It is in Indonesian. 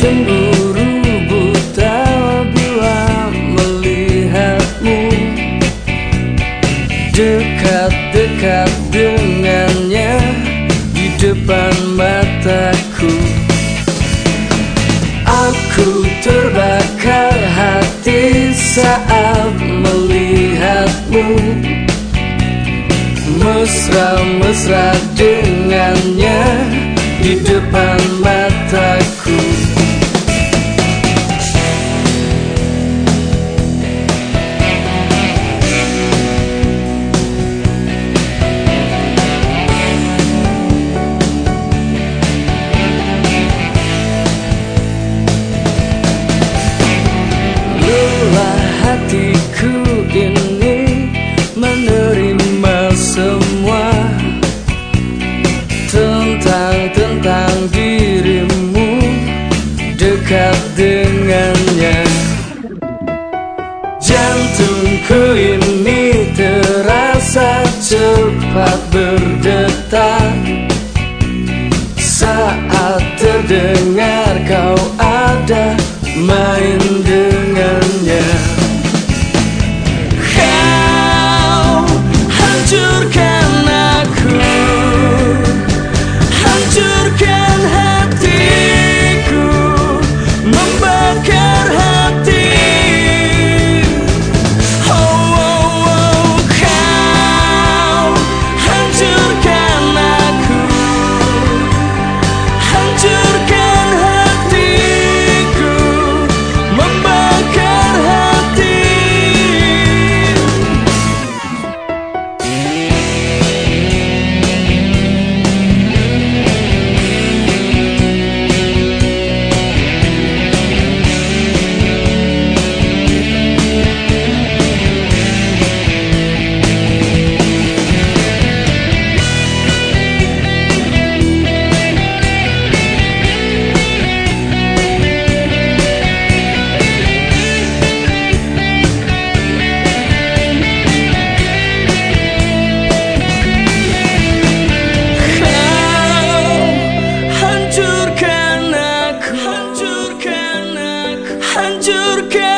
Cemburu buta bila melihatmu. Dekat-dekat dengannya Di depan mataku. Aku terbakar hati saat melihatmu. Mesra-mesra dengannya Di depan mataku dekat dengannya Jantungku ini terasa cepat berdetak hancurkan